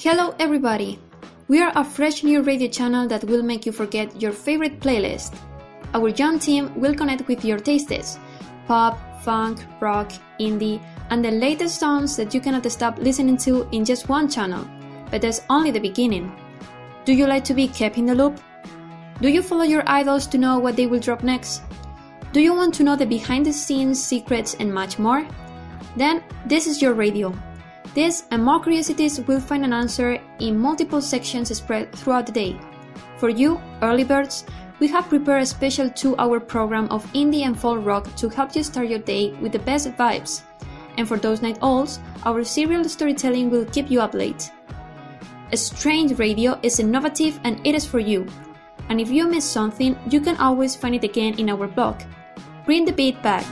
Hello, everybody! We are a fresh new radio channel that will make you forget your favorite playlist. Our young team will connect with your tastes pop, funk, rock, indie, and the latest songs that you cannot stop listening to in just one channel. But that's only the beginning. Do you like to be kept in the loop? Do you follow your idols to know what they will drop next? Do you want to know the behind the scenes secrets and much more? Then this is your radio. This and more curiosities will find an answer in multiple sections spread throughout the day. For you, early birds, we have prepared a special two hour program of indie and folk rock to help you start your day with the best vibes. And for those night owls, our serial storytelling will keep you up late. A Strange Radio is innovative and it is for you. And if you miss something, you can always find it again in our blog. Bring the beat back.